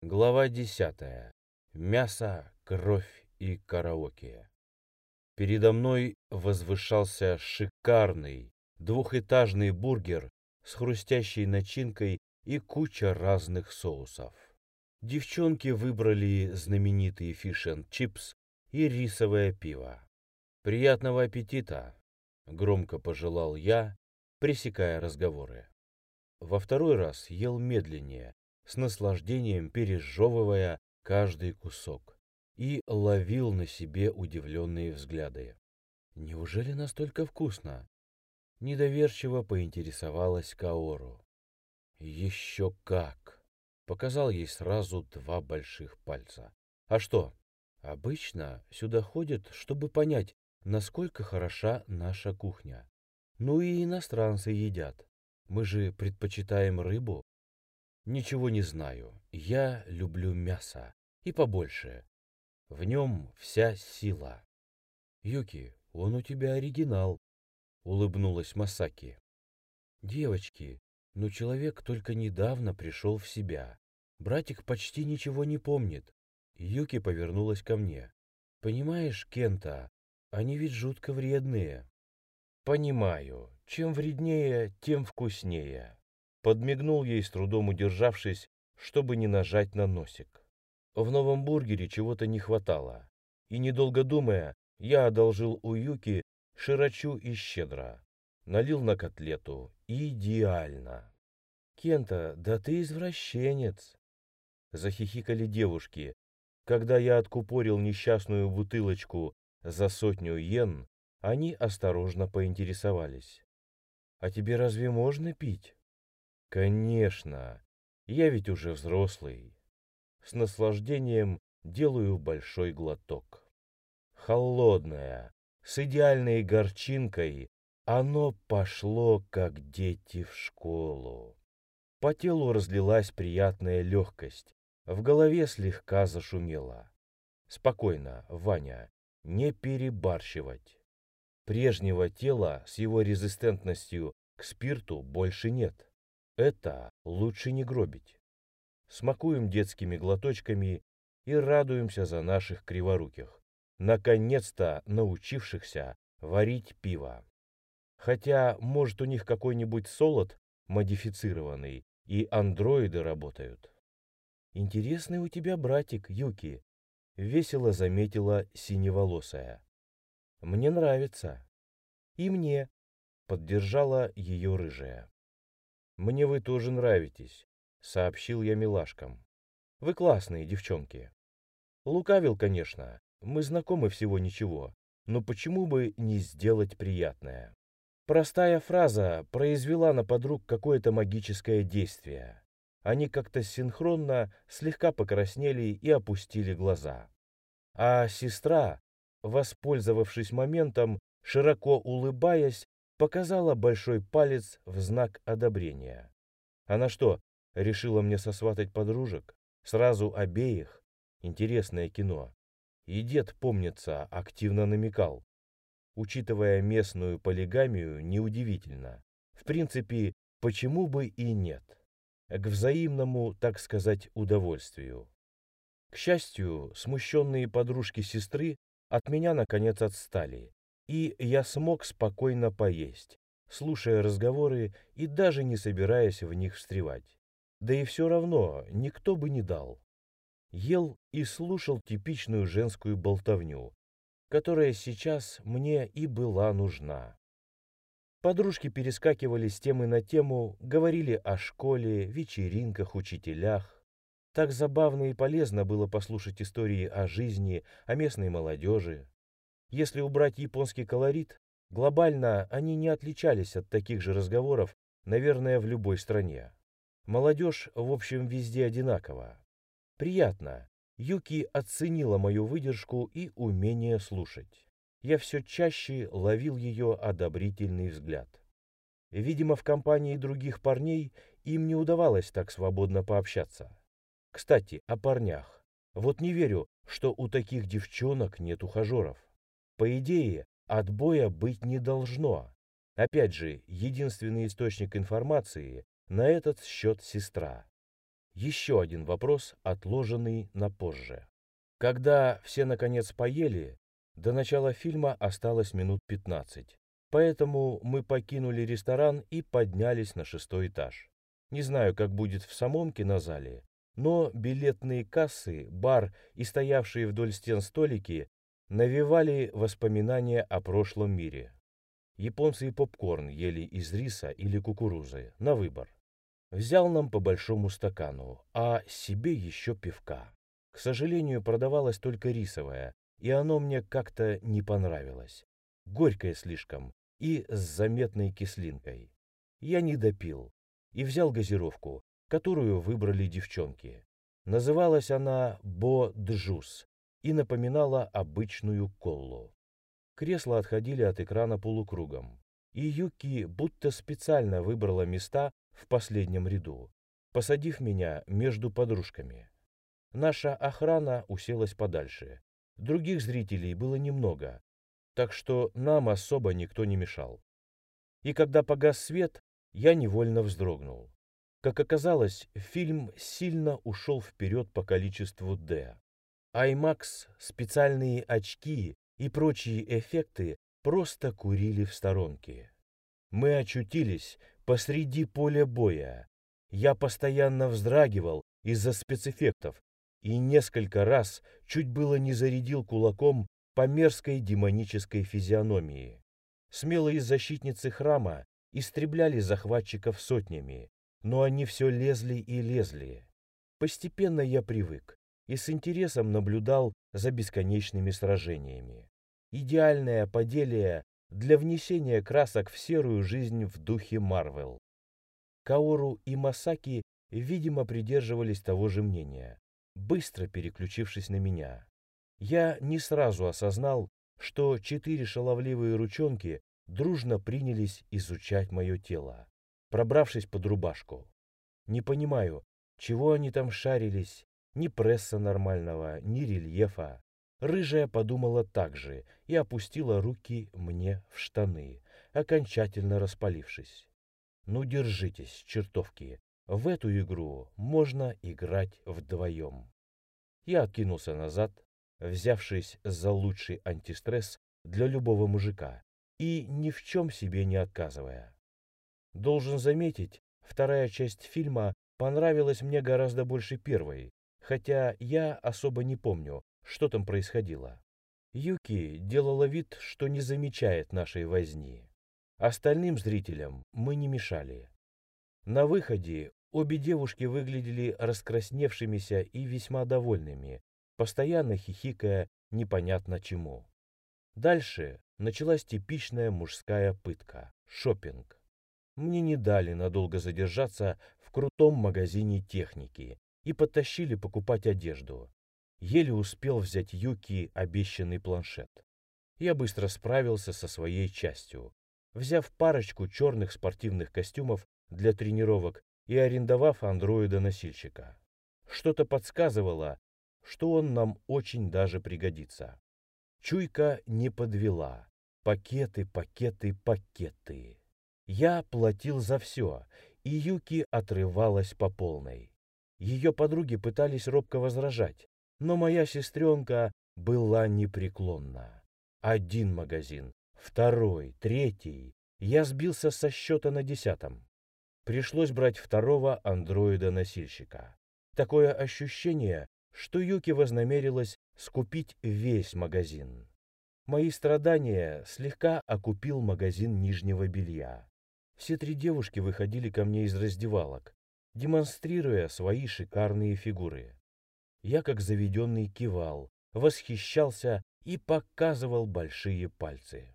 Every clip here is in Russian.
Глава десятая. Мясо, кровь и караоке. Передо мной возвышался шикарный двухэтажный бургер с хрустящей начинкой и куча разных соусов. Девчонки выбрали знаменитые фиш-энд-чипс и рисовое пиво. «Приятного аппетита!» — громко пожелал я, пресекая разговоры. Во второй раз ел медленнее, с наслаждением пережевывая каждый кусок, и ловил на себе удивленные взгляды. «Неужели настолько вкусно?» Недоверчиво поинтересовалась Каору. «Еще как!» Показал ей сразу два больших пальца. «А что? Обычно сюда ходят, чтобы понять, насколько хороша наша кухня. Ну и иностранцы едят. Мы же предпочитаем рыбу. Ничего не знаю. Я люблю мясо. И побольше. В нем вся сила. Юки, он у тебя оригинал, улыбнулась Масаки. Девочки, но человек только недавно пришел в себя. Братик почти ничего не помнит. Юки повернулась ко мне. Понимаешь, Кента, они ведь жутко вредные. Понимаю. Чем вреднее, тем вкуснее. Подмигнул ей, с трудом удержавшись, чтобы не нажать на носик. В новом бургере чего-то не хватало. И, недолго думая, я одолжил у Юки широчу и щедро. Налил на котлету. Идеально. Кента, да ты извращенец. Захихикали девушки, когда я откупорил несчастную бутылочку за сотню йен, они осторожно поинтересовались. «А тебе разве можно пить?» «Конечно, я ведь уже взрослый». С наслаждением делаю большой глоток. Холодное, с идеальной горчинкой, оно пошло, как дети в школу. По телу разлилась приятная легкость, в голове слегка зашумело. Спокойно, Ваня, не перебарщивать. Прежнего тела с его резистентностью к спирту больше нет. Это лучше не гробить. Смакуем детскими глоточками и радуемся за наших криворуких, наконец-то научившихся варить пиво. Хотя, может, у них какой-нибудь солод модифицированный, и андроиды работают. Интересный у тебя братик, Юки, весело заметила синеволосая. Мне нравится. И мне, поддержала ее рыжая. Мне вы тоже нравитесь, сообщил я милашкам. Вы классные девчонки. Лукавил, конечно. Мы знакомы всего ничего, но почему бы не сделать приятное? Простая фраза произвела на подруг какое-то магическое действие. Они как-то синхронно слегка покраснели и опустили глаза. А сестра, воспользовавшись моментом, широко улыбаясь, показала большой палец в знак одобрения. Она что, решила мне сосватать подружек? Сразу обеих? Интересное кино. И дед, помнится, активно намекал. Учитывая местную полигамию, неудивительно. В принципе, почему бы и нет? к взаимному, так сказать, удовольствию. К счастью, смущенные подружки сестры от меня наконец отстали, и я смог спокойно поесть, слушая разговоры и даже не собираясь в них встревать. Да и все равно никто бы не дал. Ел и слушал типичную женскую болтовню, которая сейчас мне и была нужна. Подружки перескакивали с темы на тему, говорили о школе, вечеринках, учителях. Так забавно и полезно было послушать истории о жизни, о местной молодежи. Если убрать японский колорит, глобально они не отличались от таких же разговоров, наверное, в любой стране. Молодежь, в общем, везде одинакова. Приятно. Юки оценила мою выдержку и умение слушать я все чаще ловил ее одобрительный взгляд. Видимо, в компании других парней им не удавалось так свободно пообщаться. Кстати, о парнях. Вот не верю, что у таких девчонок нет ухажеров. По идее, отбоя быть не должно. Опять же, единственный источник информации на этот счет сестра. Еще один вопрос, отложенный на позже. Когда все наконец поели, до начала фильма осталось минут 15. Поэтому мы покинули ресторан и поднялись на шестой этаж. Не знаю, как будет в самом кинозале, но билетные кассы, бар и стоявшие вдоль стен столики навевали воспоминания о прошлом мире. Японцы и попкорн ели из риса или кукурузы, на выбор. Взял нам по большому стакану, а себе еще пивка. К сожалению, продавалось только рисовое, и оно мне как-то не понравилось. Горькое слишком и с заметной кислинкой. Я не допил и взял газировку, которую выбрали девчонки. Называлась она «Бо-Джус» и напоминала обычную коллу. Кресла отходили от экрана полукругом, и Юки будто специально выбрала места в последнем ряду, посадив меня между подружками. Наша охрана уселась подальше. Других зрителей было немного, так что нам особо никто не мешал. И когда погас свет, я невольно вздрогнул. Как оказалось, фильм сильно ушел вперед по количеству D. IMAX, специальные очки и прочие эффекты просто курили в сторонке. Мы очутились посреди поля боя. Я постоянно вздрагивал из-за спецэффектов и несколько раз чуть было не зарядил кулаком по мерзкой демонической физиономии. Смелые защитницы храма истребляли захватчиков сотнями, но они все лезли и лезли. Постепенно я привык и с интересом наблюдал за бесконечными сражениями. Идеальное поделие для внесения красок в серую жизнь в духе Марвел. Каору и Масаки, видимо, придерживались того же мнения, быстро переключившись на меня. Я не сразу осознал, что четыре шаловливые ручонки дружно принялись изучать мое тело, пробравшись под рубашку. Не понимаю, чего они там шарились, ни пресса нормального, ни рельефа. Рыжая подумала так же и опустила руки мне в штаны, окончательно распалившись. Ну держитесь, чертовки, в эту игру можно играть вдвоем. Я откинулся назад, взявшись за лучший антистресс для любого мужика и ни в чем себе не отказывая. Должен заметить, вторая часть фильма понравилась мне гораздо больше первой, хотя я особо не помню, что там происходило. Юки делала вид, что не замечает нашей возни. Остальным зрителям мы не мешали. На выходе обе девушки выглядели раскрасневшимися и весьма довольными, постоянно хихикая непонятно чему. Дальше началась типичная мужская пытка – шопинг. Мне не дали надолго задержаться в крутом магазине техники и подтащили покупать одежду. Еле успел взять Юки обещанный планшет. Я быстро справился со своей частью, взяв парочку черных спортивных костюмов для тренировок и арендовав андроида-носильщика. Что-то подсказывало, что он нам очень даже пригодится. Чуйка не подвела. Пакеты, пакеты, пакеты. Я платил за все, и Юки отрывалась по полной. Ее подруги пытались робко возражать, но моя сестренка была непреклонна. Один магазин, второй, третий. Я сбился со счета на десятом. Пришлось брать второго андроида-носильщика. Такое ощущение, что Юки вознамерилась скупить весь магазин. Мои страдания слегка окупил магазин нижнего белья. Все три девушки выходили ко мне из раздевалок, демонстрируя свои шикарные фигуры. Я, как заведенный, кивал, восхищался и показывал большие пальцы.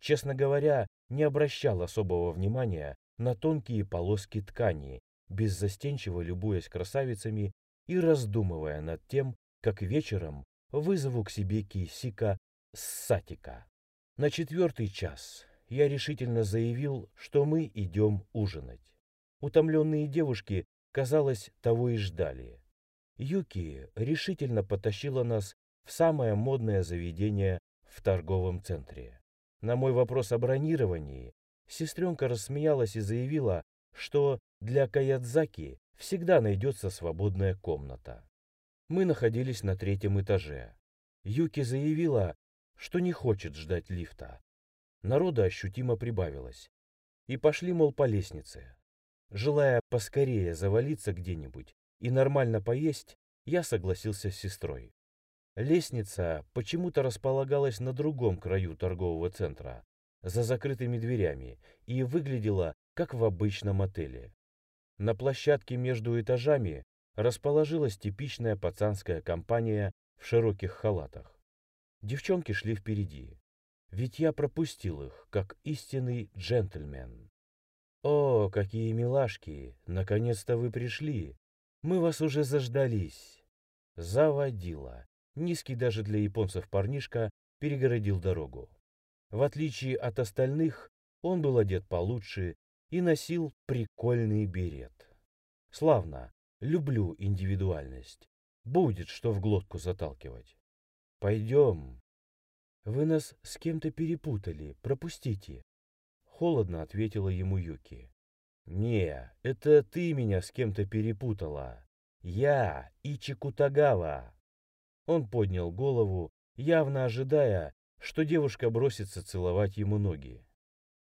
Честно говоря, не обращал особого внимания на тонкие полоски ткани, беззастенчиво любуясь красавицами и раздумывая над тем, как вечером вызову к себе Кисика Сатика. На четвертый час я решительно заявил, что мы идем ужинать. Утомленные девушки, казалось, того и ждали. Юки решительно потащила нас в самое модное заведение в торговом центре. На мой вопрос о бронировании сестренка рассмеялась и заявила, что для Каядзаки всегда найдется свободная комната. Мы находились на третьем этаже. Юки заявила, что не хочет ждать лифта. Народа ощутимо прибавилось. И пошли, мол, по лестнице. Желая поскорее завалиться где-нибудь и нормально поесть, я согласился с сестрой. Лестница почему-то располагалась на другом краю торгового центра, за закрытыми дверями, и выглядела как в обычном отеле. На площадке между этажами расположилась типичная пацанская компания в широких халатах. Девчонки шли впереди, ведь я пропустил их, как истинный джентльмен. «О, какие милашки! Наконец-то вы пришли! Мы вас уже заждались!» Заводила. Низкий даже для японцев парнишка перегородил дорогу. В отличие от остальных, он был одет получше и носил прикольный берет. Славно, люблю индивидуальность. Будет что в глотку заталкивать. Пойдем. Вы нас с кем-то перепутали, пропустите. Холодно ответила ему Юки. Не, это ты меня с кем-то перепутала. Я Ичи Кутагава. Он поднял голову, явно ожидая, что девушка бросится целовать ему ноги.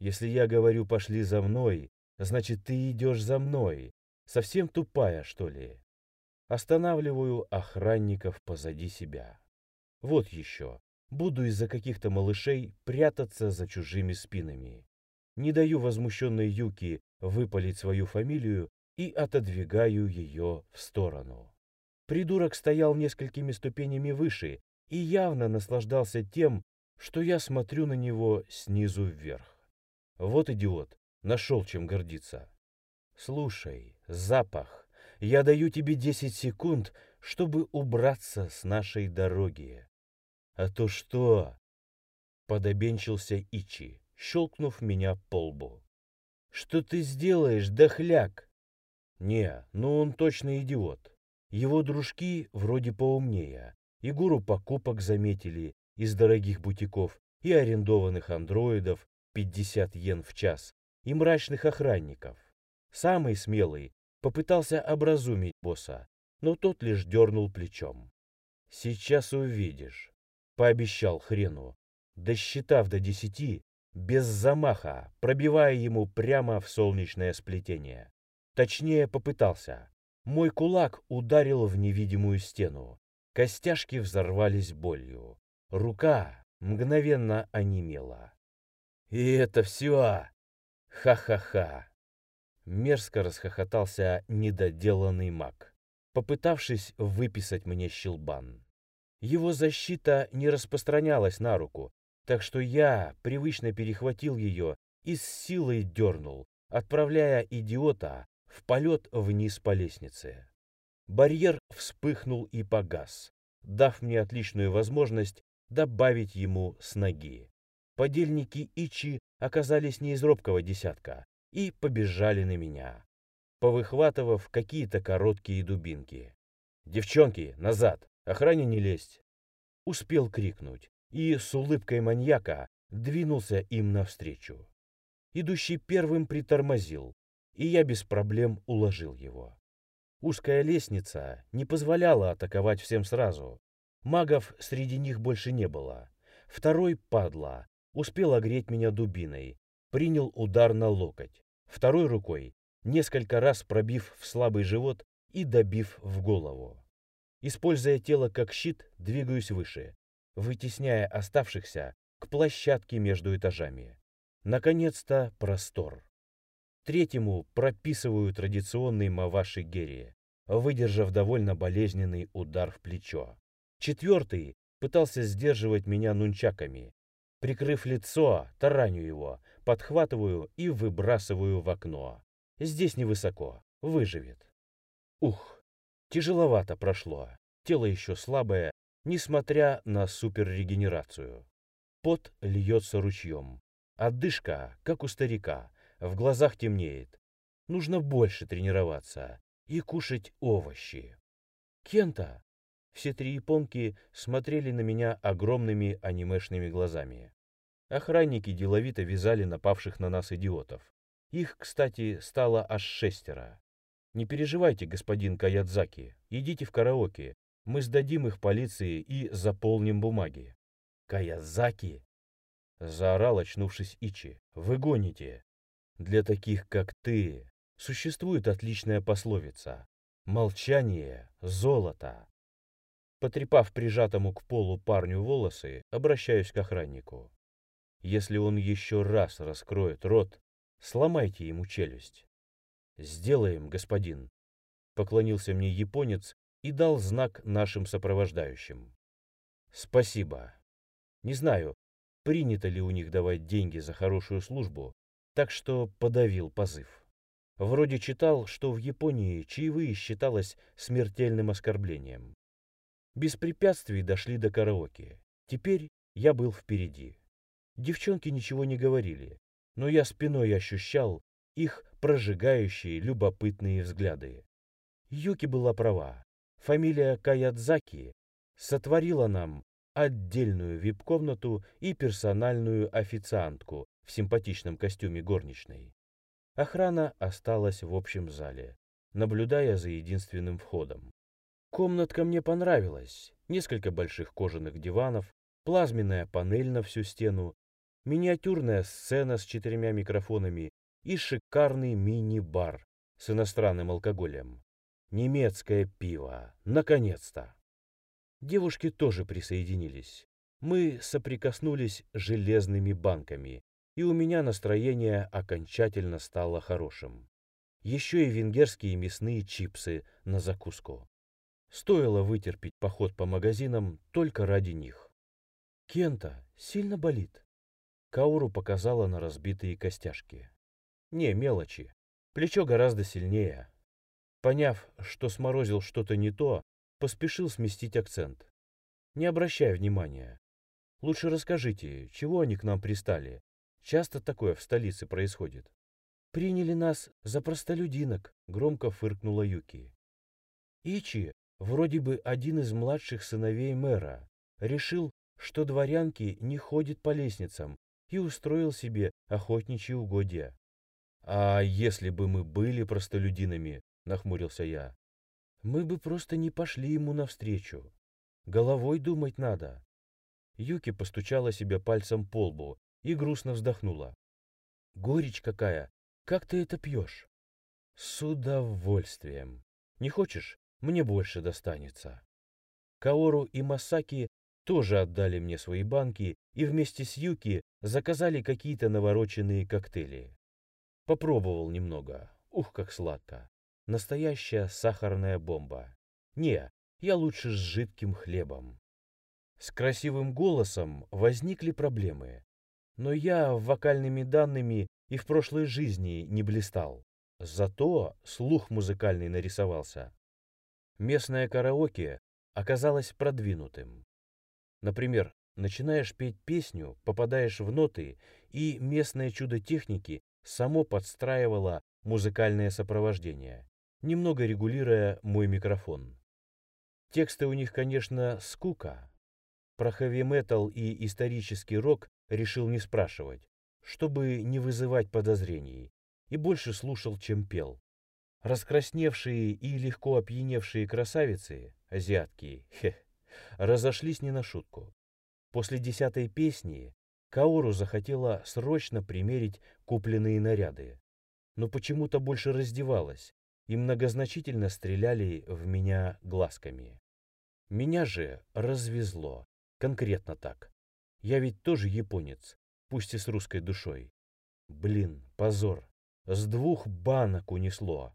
Если я говорю «пошли за мной», значит, ты идешь за мной. Совсем тупая, что ли? Останавливаю охранников позади себя. Вот еще. Буду из-за каких-то малышей прятаться за чужими спинами. Не даю возмущенной Юки выпалить свою фамилию и отодвигаю ее в сторону. Придурок стоял несколькими ступенями выше и явно наслаждался тем, что я смотрю на него снизу вверх. Вот идиот, нашел чем гордиться. Слушай, запах, я даю тебе 10 секунд, чтобы убраться с нашей дороги. А то что? Подобенчился Ичи, щелкнув меня по лбу. Что ты сделаешь, дохляк? Не, ну он точно идиот. Его дружки вроде поумнее. И гуру покупок заметили из дорогих бутиков и арендованных андроидов 50 йен в час, и мрачных охранников. Самый смелый попытался образумить босса, но тот лишь дернул плечом. «Сейчас увидишь», — пообещал хрену, досчитав до десяти, без замаха, пробивая ему прямо в солнечное сплетение. Точнее, попытался. Мой кулак ударил в невидимую стену. Костяшки взорвались болью. Рука мгновенно онемела. «И это все! Ха-ха-ха!» Мерзко расхохотался недоделанный маг, попытавшись выписать мне щелбан. Его защита не распространялась на руку, так что я привычно перехватил ее и с силой дернул, отправляя идиота в полет вниз по лестнице. Барьер вспыхнул и погас, дав мне отличную возможность добавить ему с ноги. Подельники Ичи оказались не из робкого десятка и побежали на меня, повыхватывав какие-то короткие дубинки. «Девчонки, назад! Охране не лезть!» Успел крикнуть и с улыбкой маньяка двинулся им навстречу. Идущий первым притормозил, и я без проблем уложил его. Узкая лестница не позволяла атаковать всем сразу. Магов среди них больше не было. Второй, падла, успел огреть меня дубиной, принял удар на локоть. Второй рукой, несколько раз пробив в слабый живот и добив в голову. Используя тело как щит, двигаюсь выше, вытесняя оставшихся к площадке между этажами. Наконец-то простор. Третьему прописываю традиционный маваши герри, выдержав довольно болезненный удар в плечо. Четвертый пытался сдерживать меня нунчаками. Прикрыв лицо, тараню его, подхватываю и выбрасываю в окно. Здесь невысоко, выживет. Ух, тяжеловато прошло. Тело еще слабое, несмотря на суперрегенерацию. Пот льется ручьем. Отдышка, как у старика, в глазах темнеет. Нужно больше тренироваться и кушать овощи. Кента! Все три японки смотрели на меня огромными анимешными глазами. Охранники деловито вязали напавших на нас идиотов. Их, кстати, стало аж шестеро. Не переживайте, господин Каядзаки, идите в караоке. Мы сдадим их полиции и заполним бумаги. Каядзаки? Заорал, очнувшись Ичи. Вы гоните. Для таких, как ты, существует отличная пословица. Молчание — золото. Потрепав прижатому к полу парню волосы, обращаюсь к охраннику. Если он еще раз раскроет рот, сломайте ему челюсть. «Сделаем, господин», — поклонился мне японец и дал знак нашим сопровождающим. «Спасибо. Не знаю, принято ли у них давать деньги за хорошую службу, так что подавил позыв. Вроде читал, что в Японии чаевые считалось смертельным оскорблением. Без препятствий дошли до караоке. Теперь я был впереди. Девчонки ничего не говорили, но я спиной ощущал их прожигающие любопытные взгляды. Юки была права. Фамилия Каядзаки сотворила нам отдельную вип-комнату и персональную официантку в симпатичном костюме горничной. Охрана осталась в общем зале, наблюдая за единственным входом. Комнатка мне понравилась. Несколько больших кожаных диванов, плазменная панель на всю стену, миниатюрная сцена с четырьмя микрофонами и шикарный мини-бар с иностранным алкоголем. Немецкое пиво. Наконец-то! Девушки тоже присоединились. Мы соприкоснулись железными банками, и у меня настроение окончательно стало хорошим. Еще и венгерские мясные чипсы на закуску. Стоило вытерпеть поход по магазинам только ради них. Кента сильно болит. Кауру показала на разбитые костяшки. Не, мелочи. Плечо гораздо сильнее. Поняв, что сморозил что-то не то, поспешил сместить акцент. Не обращай внимания. Лучше расскажите, чего они к нам пристали. Часто такое в столице происходит. Приняли нас за простолюдинок, громко фыркнула Юки. Ичи вроде бы один из младших сыновей мэра, решил, что дворянки не ходят по лестницам, и устроил себе охотничьи угодья. «А если бы мы были простолюдинами?» — нахмурился я. «Мы бы просто не пошли ему навстречу. Головой думать надо». Юки постучала себе пальцем по лбу и грустно вздохнула. «Горечь какая! Как ты это пьешь?» «С удовольствием. Не хочешь? мне больше достанется. Каору и Масаки тоже отдали мне свои банки и вместе с Юки заказали какие-то навороченные коктейли. Попробовал немного. Ух, как сладко. Настоящая сахарная бомба. Не, я лучше с жидким хлебом. С красивым голосом возникли проблемы. Но я вокальными данными и в прошлой жизни не блистал. Зато слух музыкальный нарисовался местное караоке оказалось продвинутым. Например, начинаешь петь песню, попадаешь в ноты, и местное чудо техники само подстраивало музыкальное сопровождение, немного регулируя мой микрофон. Тексты у них, конечно, скука. Про хэви-метал и исторический рок решил не спрашивать, чтобы не вызывать подозрений, и больше слушал, чем пел. Раскрасневшие и легко опьяневшие красавицы, азиатки, хе, разошлись не на шутку. После десятой песни Каору захотела срочно примерить купленные наряды, но почему-то больше раздевалась и многозначительно стреляли в меня глазками. Меня же развезло, конкретно так. Я ведь тоже японец, пусть и с русской душой. Блин, позор, с двух банок унесло.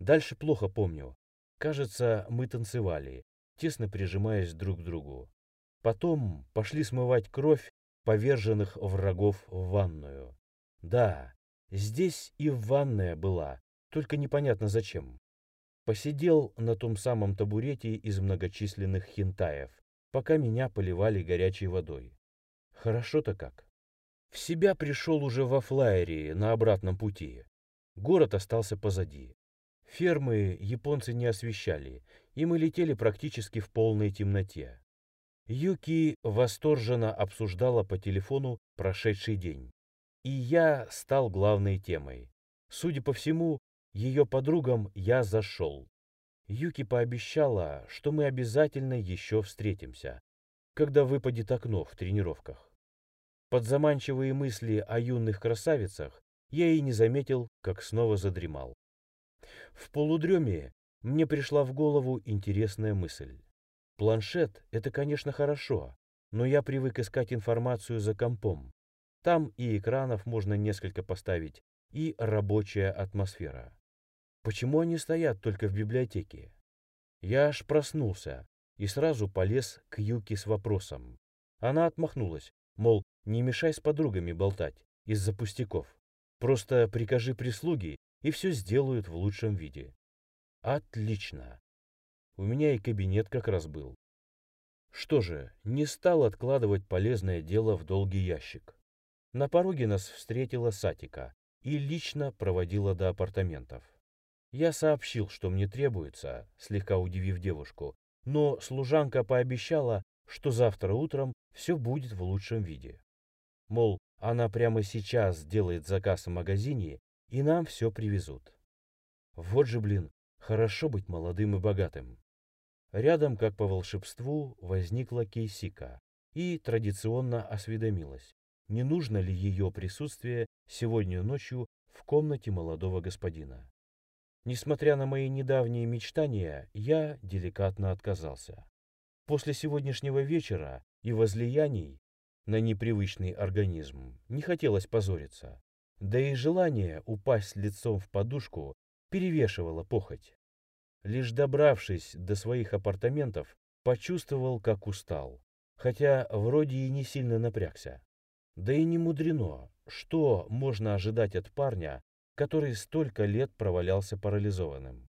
Дальше плохо помню. Кажется, мы танцевали, тесно прижимаясь друг к другу. Потом пошли смывать кровь поверженных врагов в ванную. Да, здесь и ванная была, только непонятно зачем. Посидел на том самом табурете из многочисленных хинтаев, пока меня поливали горячей водой. Хорошо-то как. В себя пришел уже во флайере на обратном пути. Город остался позади. Фермы японцы не освещали, и мы летели практически в полной темноте. Юки восторженно обсуждала по телефону прошедший день. И я стал главной темой. Судя по всему, ее подругам я зашел. Юки пообещала, что мы обязательно еще встретимся, когда выпадет окно в тренировках. Под заманчивые мысли о юных красавицах я и не заметил, как снова задремал. В полудреме мне пришла в голову интересная мысль. Планшет — это, конечно, хорошо, но я привык искать информацию за компом. Там и экранов можно несколько поставить, и рабочая атмосфера. Почему они стоят только в библиотеке? Я аж проснулся и сразу полез к Юке с вопросом. Она отмахнулась, мол, не мешай с подругами болтать из-за пустяков. Просто прикажи прислуге, и все сделают в лучшем виде. Отлично. У меня и кабинет как раз был. Что же, не стал откладывать полезное дело в долгий ящик. На пороге нас встретила Сатика и лично проводила до апартаментов. Я сообщил, что мне требуется, слегка удивив девушку, но служанка пообещала, что завтра утром все будет в лучшем виде. Мол, она прямо сейчас сделает заказ в магазине, и нам все привезут. Вот же, блин, хорошо быть молодым и богатым. Рядом, как по волшебству, возникла Кейсика и традиционно осведомилась, не нужно ли ее присутствие сегодня ночью в комнате молодого господина. Несмотря на мои недавние мечтания, я деликатно отказался. После сегодняшнего вечера и возлияний на непривычный организм не хотелось позориться, да и желание упасть лицом в подушку перевешивало похоть. Лишь добравшись до своих апартаментов, почувствовал, как устал, хотя вроде и не сильно напрягся. Да и не мудрено, что можно ожидать от парня, который столько лет провалялся парализованным.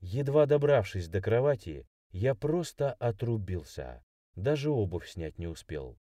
Едва добравшись до кровати, я просто отрубился, даже обувь снять не успел.